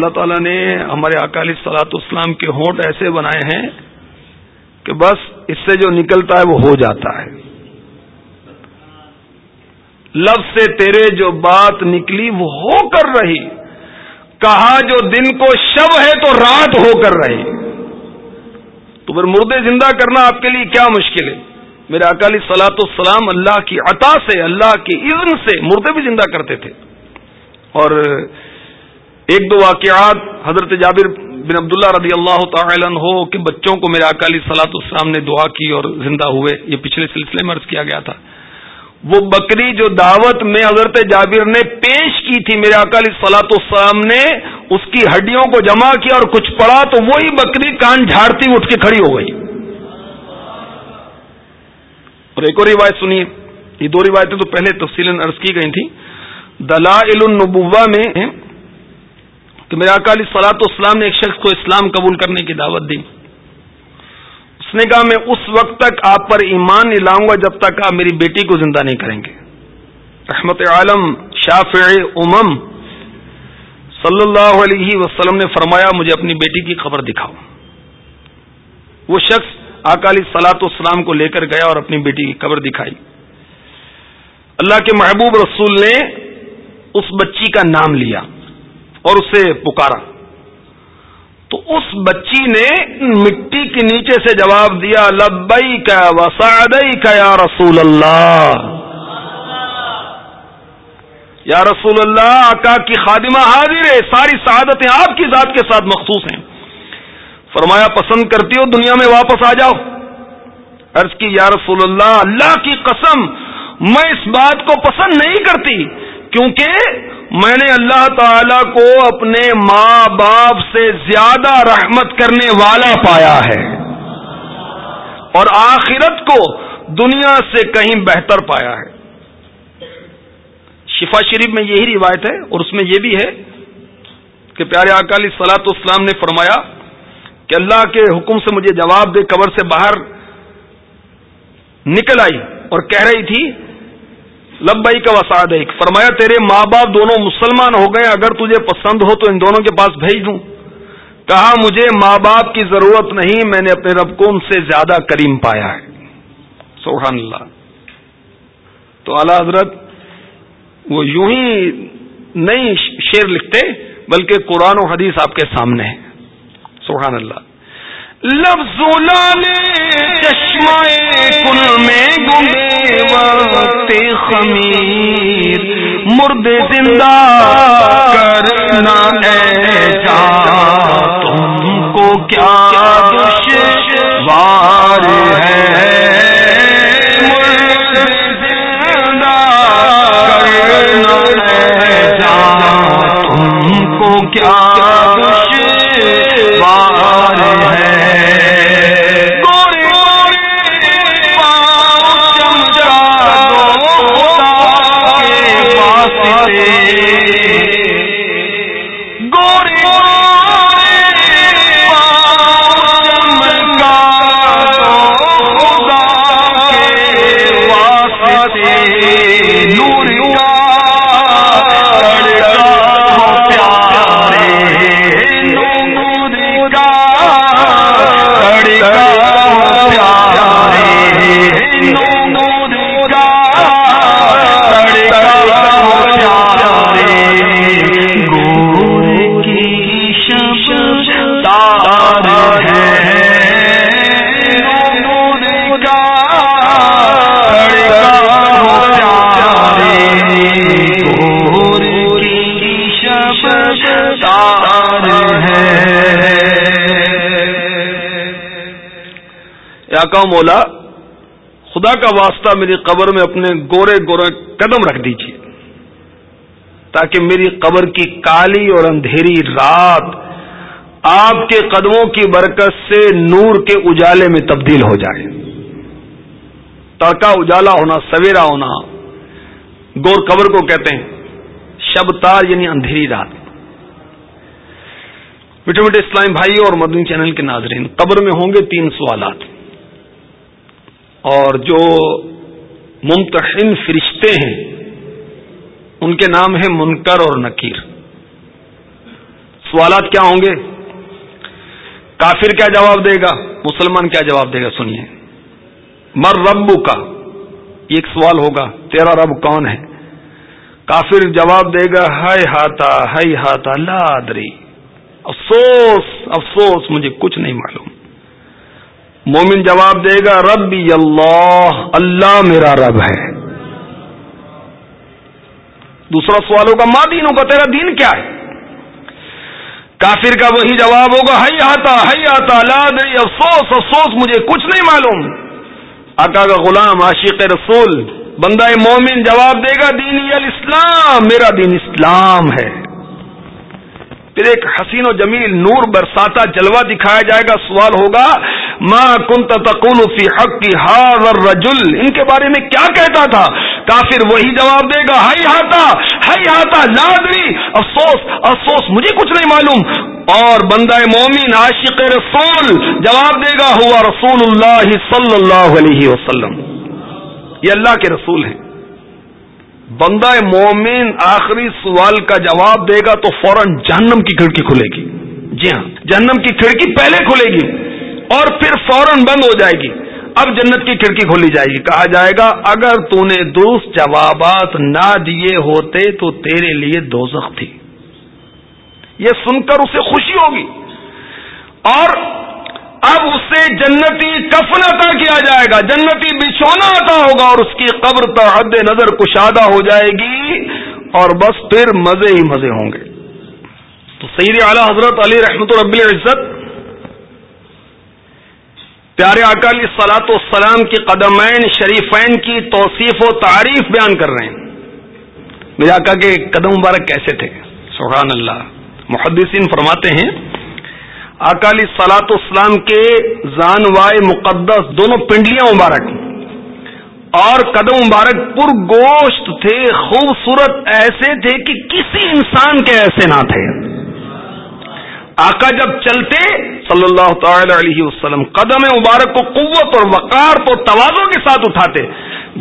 اللہ تعالیٰ نے ہمارے اکالی سلاط اسلام کے ہونٹ ایسے بنائے ہیں کہ بس اس سے جو نکلتا ہے وہ ہو جاتا ہے۔ لفظ سے تیرے جو بات نکلی وہ ہو کر رہی۔ کہا جو دن کو شب ہے تو رات ہو کر رہی۔ تو پھر مردے زندہ کرنا آپ کے لیے کیا مشکل ہے؟ میرے اکالی سلاط السلام اللہ کی عطا سے، اللہ کی اذن سے مردے بھی زندہ کرتے تھے۔ اور ایک دو واقعات حضرت جابر بن عبداللہ رضی اللہ تعالی ہو کہ بچوں کو میرے اکالی سلاط السلام نے دعا کی اور زندہ ہوئے، یہ پچھلے سلسلے میں عرض کیا گیا تھا۔ وہ بکری جو دعوت میں حضرت جابر نے پیش کی تھی میرے اکالی سلاط السلام نے، اس کی ہڈیوں کو جمع کیا اور کچھ پڑا تو وہی بکری کان جھاڑتی اٹھ کے کھڑی ہو گئی۔ اور ایک اور روایت سنیے، یہ دو روایتیں تو پہلے تفصیل عرض کی گئی تھیں۔ دلائل النبوہ میں کہ میرے اکالی سلاط اسلام نے ایک شخص کو اسلام قبول کرنے کی دعوت دی۔ اس نے کہا، میں اس وقت تک آپ پر ایمان نہیں لاؤں گا جب تک آپ میری بیٹی کو زندہ نہیں کریں گے۔ رحمت عالم شافع امم صلی اللہ علیہ وسلم نے فرمایا، مجھے اپنی بیٹی کی خبر دکھاؤ۔ وہ شخص اکالی سلاط اسلام کو لے کر گیا اور اپنی بیٹی کی خبر دکھائی۔ اللہ کے محبوب رسول نے اس بچی کا نام لیا۔ اور اسے پکارا۔ تو اس بچی نے مٹی کے نیچے سے جواب دیا لبئی کا وسادئی کا یا رسول اللہ۔ یا رسول اللہ، آقا کی خادمہ حاضر ہے، ساری سعادتیں آپ کی ذات کے ساتھ مخصوص ہیں۔ فرمایا، پسند کرتی ہو، دنیا میں واپس آ جاؤ۔ عرض کی، یا رسول اللہ اللہ کی قسم، میں اس بات کو پسند نہیں کرتی، کیونکہ میں نے اللہ تعالی کو اپنے ماں باپ سے زیادہ رحمت کرنے والا پایا ہے۔ اور آخرت کو دنیا سے کہیں بہتر پایا ہے۔ شفا شریف میں یہی روایت ہے اور اس میں یہ بھی ہے کہ پیارے اکالی سلاط اسلام نے فرمایا کہ اللہ کے حکم سے مجھے جواب دے، قبر سے باہر نکل آئی اور کہہ رہی تھی لبئی کا وساد ایک فرمایا، تیرے ماں باپ دونوں مسلمان ہو گئے، اگر تجھے پسند ہو تو ان دونوں کے پاس بھیج دوں۔ کہا، مجھے ماں باپ کی ضرورت نہیں، میں نے اپنے رب کو ان سے زیادہ کریم پایا ہے۔ سبحان اللہ تو اعلی حضرت وہ یوں ہی نہیں شیر لکھتے، بلکہ قرآن و حدیث آپ کے سامنے ہے۔ سبحان اللہ لفظ چشمہ کل میں گمے وقت خمیر۔ مرد زندہ کرنا اے جان تم کو کیا دشوار ہے؟ مرد زندہ کرنا اے جان تم کو کیا آقا مولا، خدا کا واسطہ میری قبر میں اپنے گورے گورے قدم رکھ دیجیے تاکہ میری قبر کی کالی اور اندھیری رات آپ کے قدموں کی برکت سے نور کے اجالے میں تبدیل ہو جائے۔ تڑکا اجالا ہونا، سویرا ہونا، گور قبر کو کہتے ہیں، شب تار یعنی اندھیری رات۔ میٹھے میٹھے اسلام بھائی اور مدنی چینل کے ناظرین، قبر میں ہوں گے تین سوالات۔ اور جو ممتحن فرشتے ہیں، ان کے نام ہے منکر اور نکیر۔ سوالات کیا ہوں گے؟ کافر کیا جواب دے گا؟ مسلمان کیا جواب دے گا؟ سنیے۔ مر ربو کا ایک سوال ہوگا، تیرا رب کون ہے؟ کافر جواب دے گا، ہائے ہاتا ہائی ہاتا لادری افسوس افسوس، مجھے کچھ نہیں معلوم۔ مومن جواب دے گا رب اللہ اللہ میرا رب ہے۔ دوسرا سوال ہوگا، ماں دینوں کا تیرا دین کیا ہے؟ کافر کا وہی جواب ہوگا ہائی آتا ہائی آتا اللہ افسوس افسوس، مجھے کچھ نہیں معلوم۔ آقا کا غلام، عاشق رسول، بندہ مومن جواب دے گا دین الاسلام، میرا دین اسلام ہے۔ پھر ایک حسین و جمیل نور برساتا جلوہ دکھایا جائے گا، سوال ہوگا ماں کنت تقول فی حق کی ہار رجل ان کے بارے میں کیا کہتا تھا؟ کافر وہی جواب دے گا ہائی ہاتا ہائی ہاتا لادری افسوس افسوس، مجھے کچھ نہیں معلوم۔ اور بندہ مومن، عاشق رسول، جواب دے گا، ہوا رسول اللہ صلی اللہ علیہ وسلم۔ یہ اللہ کے رسول ہیں۔ بندہ مومن آخری سوال کا جواب دے گا تو فوراً جہنم کی کھڑکی کھلے گی۔ جی ہاں جہنم کی کھڑکی پہلے کھلے گی اور پھر فوراً بند ہو جائے گی۔ اب جنت کی کھڑکی کھولی جائے گی۔ کہا جائے گا، اگر تو نے درست جوابات نہ دیے ہوتے تو تیرے لیے دوزخ تھی۔ یہ سن کر اسے خوشی ہوگی۔ اور اب اسے جنتی کفن عطا کیا جائے گا، جنتی بچھونا عطا ہوگا اور اس کی قبر تو حد نظر کشادہ ہو جائے گی اور بس پھر مزے ہی مزے ہوں گے۔ تو سید اعلی حضرت علی رحمت رب العزت، پیارے اکالی سلاط السلام کی قدمین شریفین کی توصیف و تعریف بیان کر رہے ہیں۔ میرے آقا کے قدم مبارک کیسے تھے؟ سبحان اللہ۔ محدثین فرماتے ہیں اکالی سلاط اسلام کے زان وائے مقدس دونوں پنڈلیاں مبارک اور قدم مبارک پر گوشت تھے، خوبصورت ایسے تھے کہ کسی انسان کے ایسے نہ تھے۔ آقا جب چلتے صلی اللہ تعالی علیہ وسلم قدم مبارک کو قوت اور وقار تو توازوں کے ساتھ اٹھاتے،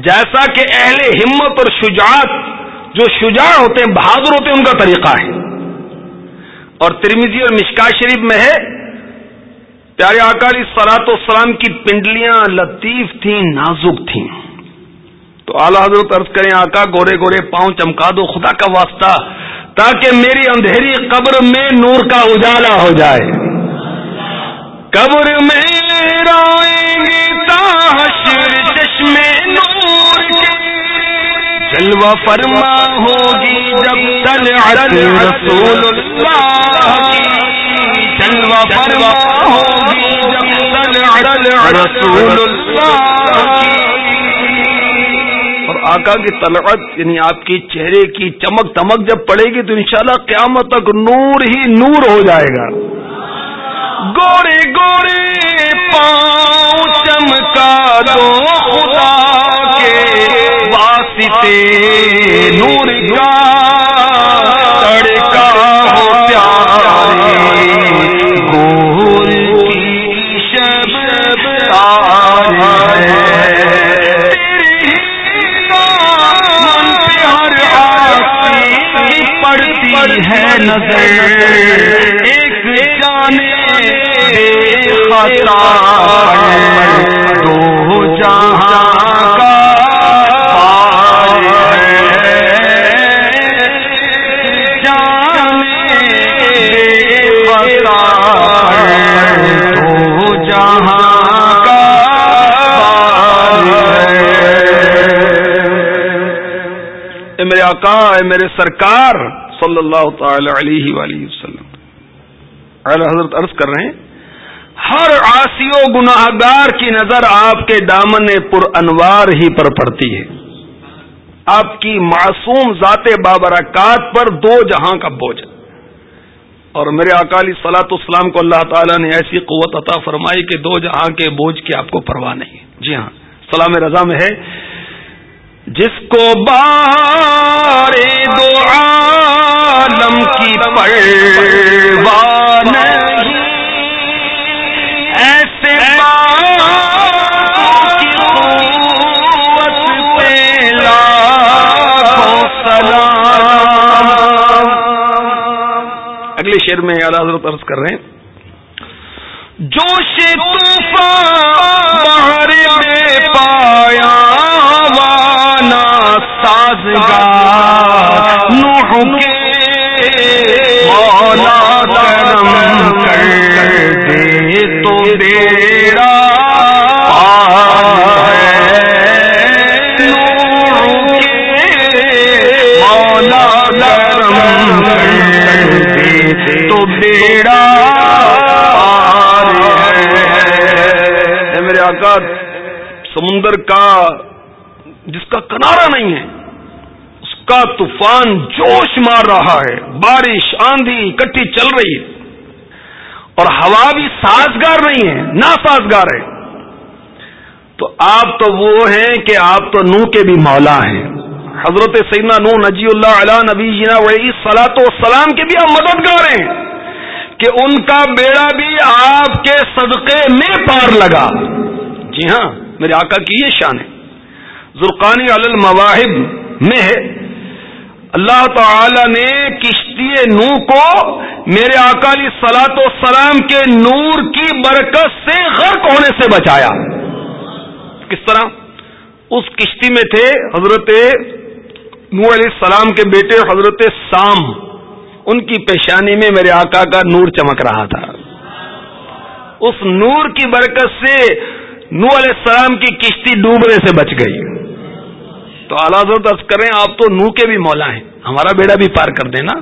جیسا کہ اہل ہمت اور شجاعت جو شجاع ہوتے ہیں، بہادر ہوتے ہیں، ان کا طریقہ ہے۔ اور ترمیزی اور مشکا شریف میں ہے۔ پیارے آکاری سلاط و سلام کی پنڈلیاں لطیف تھیں، نازک تھیں۔ تو اعلی حضرت عرض کریں، آقا گورے گورے پاؤں چمکا دو، خدا کا واسطہ، تاکہ میری اندھیری قبر میں نور کا اجالا ہو جائے۔ قبر میں روئیں گے تاشر چشم نور کے۔ جلوہ فرما ہوگی جب طلعت رسول اللہ کی جلوہ ہوگی جب طلعت رسول اللہ کی اور آقا کی طلعت یعنی آپ کی چہرے کی چمک دمک جب پڑے گی تو انشاءاللہ قیامت تک نور ہی نور ہو جائے گا۔ گورے گورے پاؤں چمکا دو خدا کے واسطے۔ نور کا تڑکا۔ نظر۔ ایک جانے دو جہاں آقا اے میرے سرکار؟ صلی اللہ تعالی علیہ وآلہ وسلم۔ حضرت عرض کر رہے ہیں، ہر آسی و گناہ گار کی نظر آپ کے دامن پر انوار ہی پر پڑتی ہے۔ آپ کی معصوم ذات بابرکات پر دو جہاں کا بوجھ۔ اور میرے اکالی سلاط اسلام کو اللہ تعالیٰ نے ایسی قوت عطا فرمائی کہ دو جہاں کے بوجھ کی آپ کو پرواہ نہیں۔ جی ہاں سلام رضا میں ہے۔ جس کو بارے دو عالم کی پرواہ نہیں۔ اگلے شیر میں اعلیٰ حضرت عرض کر رہے ہیں۔ جوش باہر میں پایا۔ سازگار نوح کے مولا کرم کر دے تو بیڑا بیڑا میرے آقا، سمندر کا، جس کا کنارا نہیں ہے کا طوفان جوش مار رہا ہے۔ بارش، آندھی کٹھی چل رہی ہے۔ اور ہوا بھی سازگار نہیں ہے نہ سازگار ہے۔ تو آپ تو وہ ہیں کہ آپ تو نو کے بھی مولا ہیں۔ حضرت سیدنا نو نجی اللہ علیہ نبی جینا وہی سلاۃ و سلام کے بھی آپ مددگار ہیں کہ ان کا بیڑا بھی آپ کے صدقے میں پار لگا۔ جی ہاں میرے آقا کی یہ شان ہے۔ زرقانی المواہب میں ہے۔ اللہ تعالی نے کشتی نو کو میرے اکالی سلاط و سلام کے نور کی برکت سے غرق ہونے سے بچایا۔ کس طرح؟ اس کشتی میں تھے حضرت نور علیہ السلام کے بیٹے حضرت سام۔ ان کی پیشانی میں میرے آقا کا نور چمک رہا تھا۔ اس نور کی برکت سے نور علیہ السلام کی کشتی ڈوبنے سے بچ گئی۔ تو اعلیٰ عرض کریں، آپ تو نو کے بھی مولا ہیں۔ ہمارا بیڑا بھی پار کر دینا۔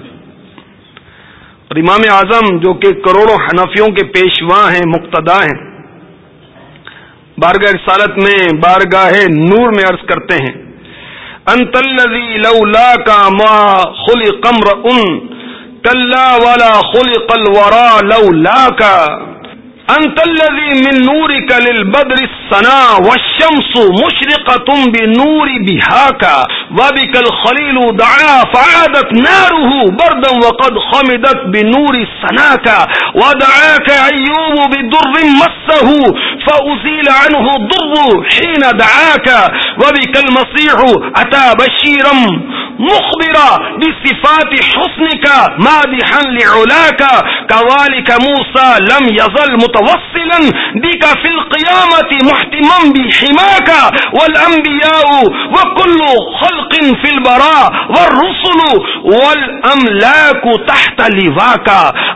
اور امام اعظم جو کہ کروڑوں حنفیوں کے پیشوا ہیں، مقتدا ہیں، بارگاہ رسالت میں بارگاہ نور میں عرض کرتے ہیں، انت الذي لولاك ما خلق امرؤ كلا ولا خلق الورى لولاك انت الذي من نورك للبدر السنا والشمس مشرقة بنور بهاك، وبك الخليل دعا، فعادت ناره بردا وقد خمدت بنور سناك. ودعاك أيوب بدر مسه، فأزيل عنه الضر حين دعاك. وبك المصيح أتى بشيرا مخبرا بصفات حسنك، مادحا لعلاك. كذلك موسى لم يزل متوصلا بك في القيامة محتما بحماك والأنبياء وكل خلق في البراء والرسل والأملاك تحت لواك.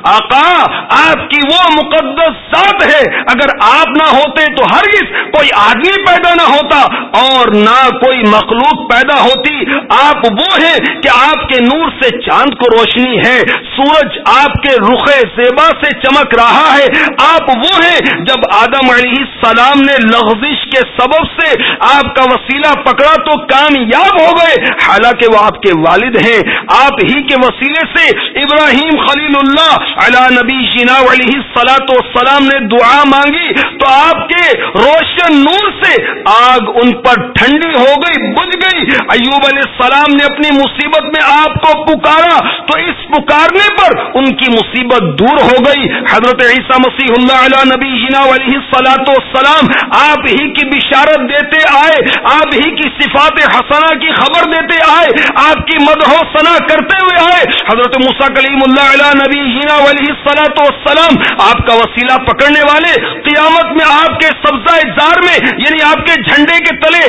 آقا، آپ کی وہ مقدس ذات ہے، اگر آپ نہ ہوتے تو ہرگز کوئی آدمی پیدا نہ ہوتا اور نہ کوئی مخلوق پیدا ہوتی۔ آپ وہ ہیں کہ آپ کے نور سے چاند کو روشنی ہے، سورج آپ کے رخ زیبا سے چمک رہا ہے۔ آپ وہ ہیں جب آدم علیہ السلام نے لغزش کے سبب سے آپ کا وسیلہ پکڑا تو کامیاب ہو گئے۔ حالانکہ وہ آپ کے والد ہیں۔ آپ ہی کے وسیلے سے ابراہیم خلیل اللہ علا نبی جینا علیہ سلاۃ والسلام نے دعا مانگی تو آپ کے روشن نور سے آگ ان پر ٹھنڈی ہو گئی بج گئی۔ ایوب علیہ السلام نے اپنی مصیبت میں آپ کو پکارا تو اس پکارنے پر ان کی مصیبت دور ہو گئی۔ حضرت عیسیٰ مسیح اللہ علیہ نبی جینا علیہ سلاۃ والسلام، آپ ہی کی بشارت دیتے آئے، آپ ہی کی صفات حسنہ کی خبر دیتے آئے، آپ کی مدح و ثنا کرتے ہوئے آئے۔ حضرت مسا کلیم اللہ علیہ نبی ہینا علیہ سلاۃ والسلام، آپ کا وسیلہ پکڑنے والے، قیامت میں آپ کے سبزہ زار میں یعنی آپ کے جھنڈے کے تلے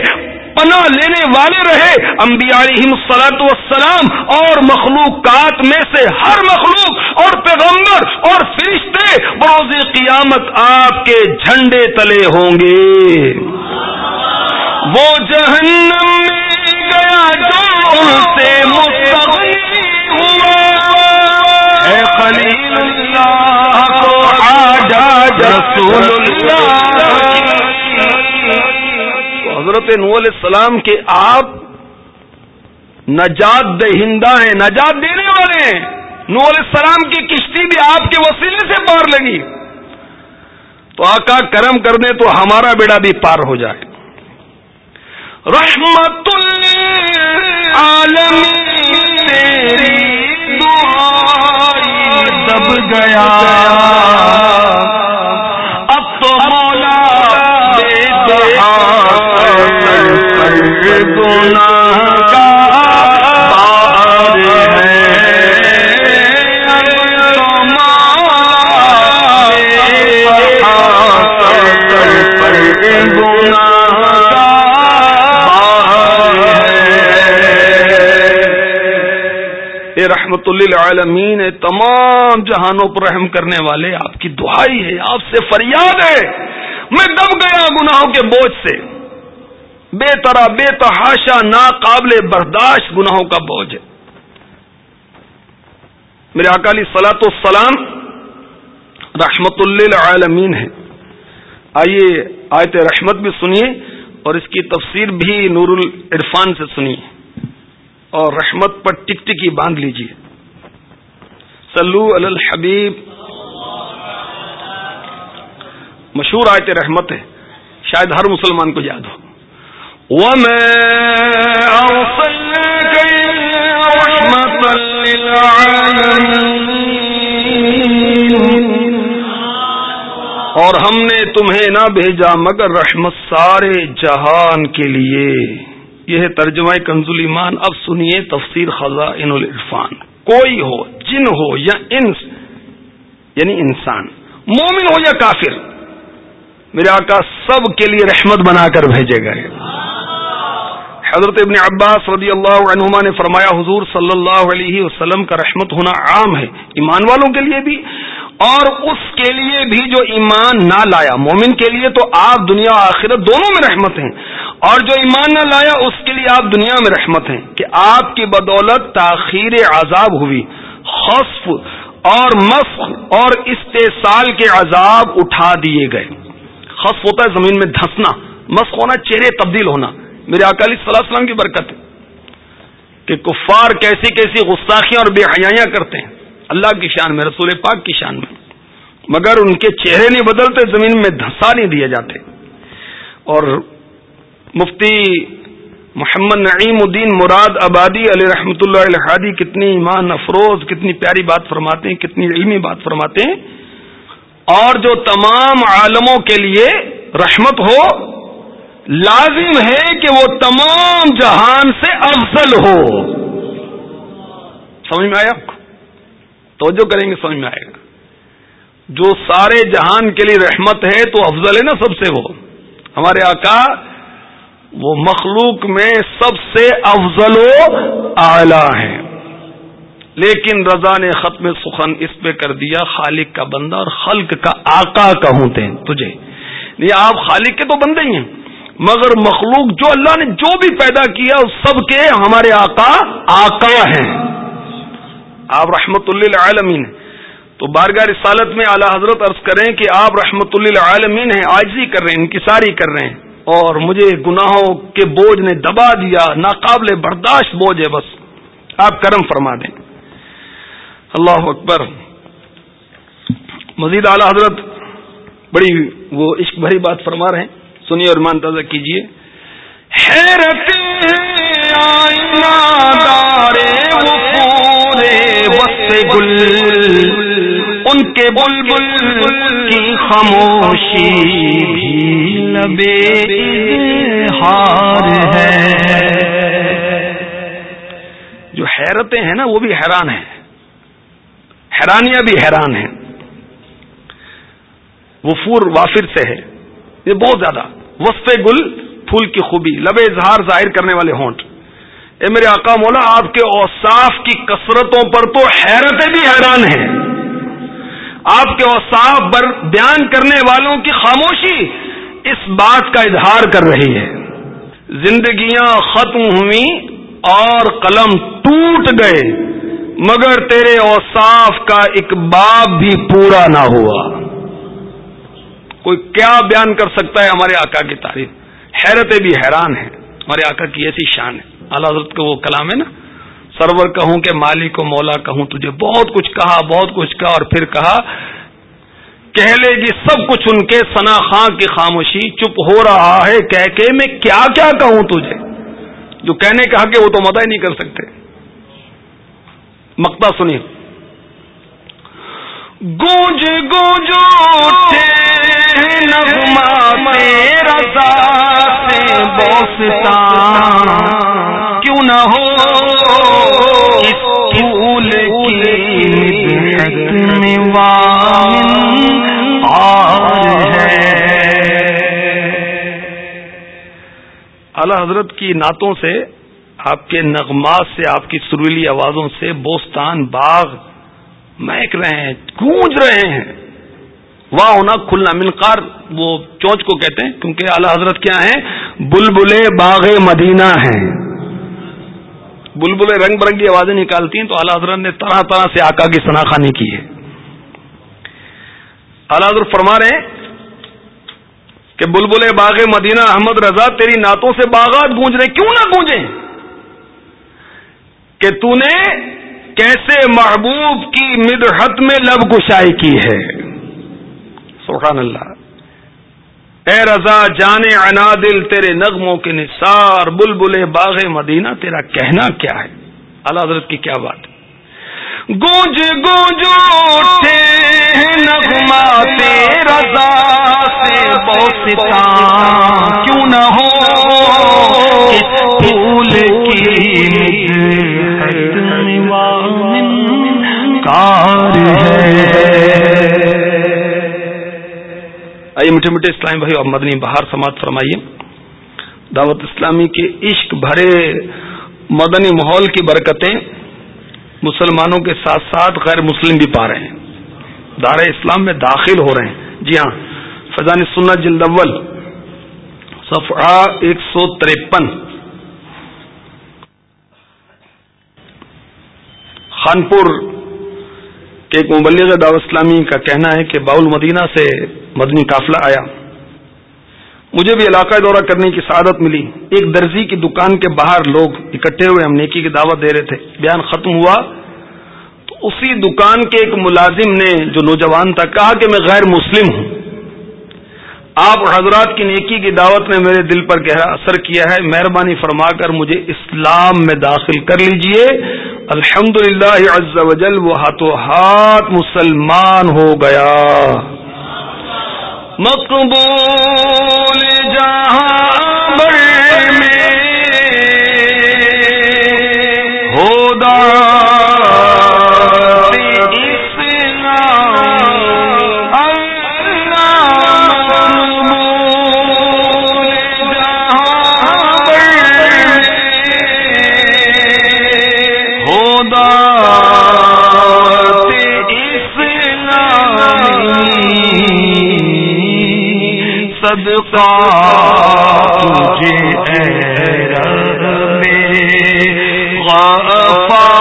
پناہ لینے والے رہے۔ انبیاء علیہ سلاط والسلام اور مخلوقات میں سے ہر مخلوق اور پیغمبر اور فرشتے بروز قیامت آپ کے جھنڈے تلے ہوں گے۔ وہ جہنم میں گیا جو ان سے مستغنی ہوا۔ اے خلیل اللہ کو حاجہ رسول حضرت نو علیہ السلام کے آپ نجات دہندہ ہیں، نجات دینے والے ہیں۔ نو علیہ السلام کی کشتی بھی آپ کے وسیلے سے پار لگی۔ تو آقا کرم کر دیں تو ہمارا بیڑا بھی پار ہو جائے۔ رحمت تیری دب گیا۔ رحمت للعالمین تمام جہانوں پر رحم کرنے والے، آپ کی دعائی ہے، آپ سے فریاد ہے۔ میں دب گیا گناہوں کے بوجھ سے۔ بے طرح بے تحاشا، ناقابل برداشت گناہوں کا بوجھ ہے۔ میرے اکالی سلاۃ السلام رحمت للعالمین ہے آئیے آیت رحمت بھی سنیے اور اس کی تفسیر بھی نور العرفان سے سنیے۔ اور رحمت پر ٹک ٹکی باندھ لیجیے۔ سلو الحبیب۔ مشہور آیت رحمت ہے۔ شاید ہر مسلمان کو یاد ہو۔ اور ہم نے تمہیں نہ بھیجا مگر رحمت سارے جہان کے لیے۔ یہ ہے ترجمہ کنزول ایمان۔ اب سنیے تفسیر خزاں ان العرفان۔ کوئی ہو، جن ہو یا انس یعنی انسان۔ مومن ہو یا کافر، میرے آقا سب کے لیے رحمت بنا کر بھیجے گئے۔ حضرت ابن عباس رضی اللہ عنہما نے فرمایا، حضور صلی اللہ علیہ وسلم کا رحمت ہونا عام ہے، ایمان والوں کے لیے بھی، اور اس کے لیے بھی جو ایمان نہ لایا، مومن کے لیے تو آپ دنیا آخرت دونوں میں رحمت ہیں، اور جو ایمان نہ لایا، اس کے لیے آپ دنیا میں رحمت ہیں کہ آپ کی بدولت تاخیر عذاب ہوئی، خصف اور مسخ اور استحصال کے عذاب اٹھا دیے گئے۔ خصف ہوتا ہے زمین میں دھسنا، مسخ ہونا چہرے تبدیل ہونا۔ میرے اکالی صلی اللہ علیہ وسلم کی برکت ہے کہ کفار کیسی کیسی غصاخیاں اور بے حیاں کرتے ہیں۔ اللہ کی شان میں، رسول پاک کی شان میں۔ مگر ان کے چہرے نہیں بدلتے، زمین میں دھسا نہیں دیے جاتے۔ اور مفتی محمد نعیم الدین مراد آبادی علیہ رحمۃ اللہ الحادی کتنی ایمان افروز، کتنی پیاری بات فرماتے ہیں، کتنی علمی بات فرماتے ہیں۔ اور جو تمام عالموں کے لیے رحمت ہو لازم ہے کہ وہ تمام جہان سے افضل ہو۔ سمجھ میں آیا؟ توجہ کریں گے، سمجھ میں آئے گا۔ جو سارے جہان کے لیے رحمت ہے تو افضل ہے نا سب سے وہ۔ ہمارے آقا، وہ مخلوق میں سب سے افضل و اعلی ہیں۔ لیکن رضا نے ختم سخن اس پہ کر دیا، خالق کا بندہ اور خلق کا آقا کہوں تے تجھے۔ نہیں آپ خالق کے تو بندے ہی ہیں۔ مگر مخلوق جو اللہ نے جو بھی پیدا کیا سب کے ہمارے آقا آقا ہیں۔ آپ رحمت اللہ عالمین تو بارگاہ رسالت میں اعلی حضرت عرض کریں کہ آپ رحمت اللہ عالمین ہیں آجزی کر رہے ہیں، انکساری کر رہے ہیں۔ اور مجھے گناہوں کے بوجھ نے دبا دیا، ناقابل برداشت بوجھ ہے بس۔ آپ کرم فرما دیں۔ اللہ اکبر۔ مزید اعلی حضرت بڑی وہ عشق بھری بات فرما رہے ہیں۔ سنیے اور مان تازہ کیجیے حیرت گل۔ ان کے بل بل کی خاموشی لبے ہار ہے۔ جو حیرتیں ہیں نا، وہ بھی حیران ہیں۔ حیرانیاں بھی حیران ہیں۔ وہ فور وافر سے ہے۔ یہ بہت زیادہ وسط گل پھول کی خوبی، لب اظہار ظاہر کرنے والے ہونٹ۔ اے میرے آقا مولا، آپ کے اوصاف کی کثرتوں پر تو حیرتیں بھی حیران ہیں۔ آپ کے اوصاف بیان کرنے والوں کی خاموشی اس بات کا اظہار کر رہی ہے۔ زندگیاں ختم ہوئی اور قلم ٹوٹ گئے، مگر تیرے اوصاف کا ایک باب بھی پورا نہ ہوا۔ کوئی کیا بیان کر سکتا ہے ہمارے آقا کی تعریف؟ حیرتیں بھی حیران ہیں۔ ہمارے آقا کی ایسی شان ہے۔ اللہ حضرت کو وہ کلام ہے نا، سرور کہوں کہ مالک و مولا کہوں، تجھے بہت کچھ کہا، بہت کچھ کہا اور پھر کہا، کہہ لے گی سب کچھ ان کے سنا خاں کی خاموشی چپ ہو رہا ہے، کہہ کے میں کیا کیا کہوں تجھے؟ جو کہنے کہا کہ وہ تو مدع ہی نہیں کر سکتے۔ مکتا سنی گونج گونج اٹھے۔ نغمہ میرا سے بوستا۔ کیوں نہ ہو اس پھول کی میں اعلی حضرت کی نعتوں سے، آپ کے نغمات سے، آپ کی سرولی آوازوں سے بوستان باغ مہک رہے ہیں، گونج رہے ہیں۔ واہ ہونا کھلنا منقار، وہ چونچ کو کہتے ہیں، کیونکہ اعلی حضرت کیا ہیں؟ بلبلے باغ مدینہ ہیں۔ بلبلے رنگ برنگی آوازیں نکالتی ہیں، تو اعلی حضرت نے طرح طرح سے آقا کی سناخانی کی ہے۔ اعلی حضرت فرما رہے ہیں کہ بلبلے باغ مدینہ، احمد رضا، تیری نعتوں سے باغات گونج رہے، کیوں نہ گونجیں؟ کہ تو نے کیسے محبوب کی مدحت میں لب گشائی کی ہے۔ سبحان اللہ۔ اے رضا، جانے انا دل تیرے نغموں کے نثار بل باغ مدینہ، تیرا کہنا کیا ہے؟ اللہ حضرت کی کیا بات؟ گونج گونج اٹھے نغمہ تیرا سے بوستا کیوں نہ ہو پھول کی آئیے میٹھے میٹھے اسلامی بھائی اور مدنی بہار سماعت فرمائیے۔ دعوت اسلامی کے عشق بھرے مدنی ماحول کی برکتیں مسلمانوں کے ساتھ ساتھ غیر مسلم بھی پا رہے ہیں۔ دار اسلام میں داخل ہو رہے ہیں۔ جی ہاں فضان سنت جلد اول، صفحہ ایک سو ترپن خانپور کہ ایک مبلغ دعوت اسلامی کا کہنا ہے کہ باول مدینہ سے مدنی قافلہ آیا۔ مجھے بھی علاقہ دورہ کرنے کی سعادت ملی۔ ایک درزی کی دکان کے باہر لوگ اکٹھے ہوئے ہم نیکی کی دعوت دے رہے تھے۔ بیان ختم ہوا۔ تو اسی دکان کے ایک ملازم نے جو نوجوان تھا، کہا کہ میں غیر مسلم ہوں۔ آپ حضرات کی نیکی کی دعوت نے میرے دل پر گہرا اثر کیا ہے، مہربانی فرما کر مجھے اسلام میں داخل کر لیجیے۔ الحمد للہ وجل وہ ہاتھوں ہاتھ مسلمان ہو گیا۔ مقبول جہاں میں بات اسلامی صدقہ تجھے اے رب غفار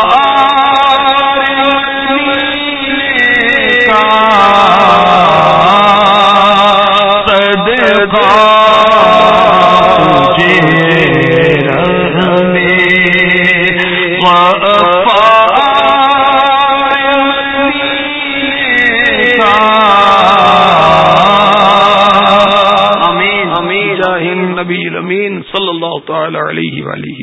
تعالی علیہ وسلم